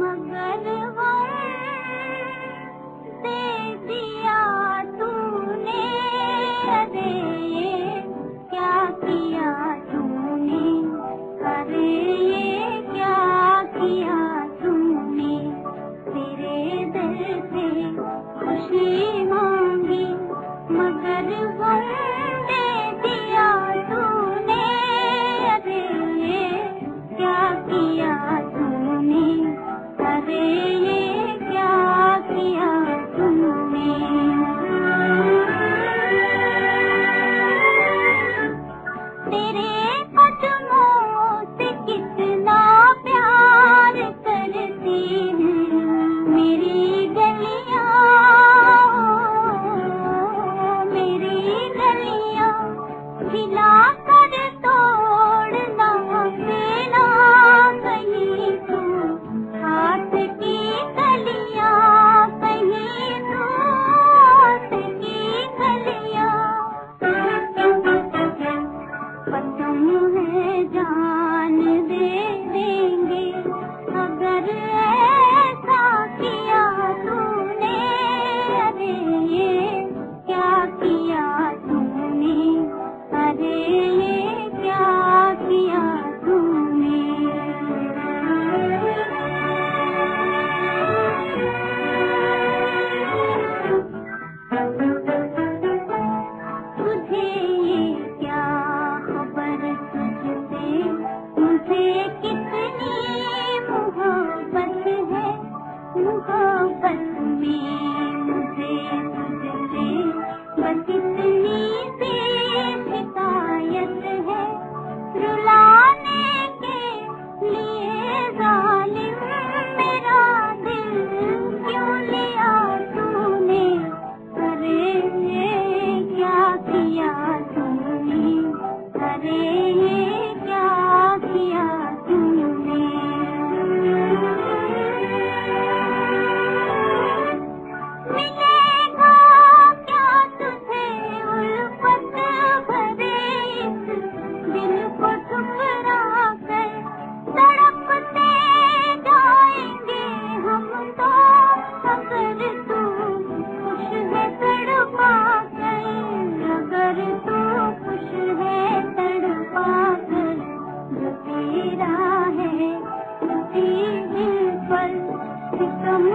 मगर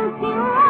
you.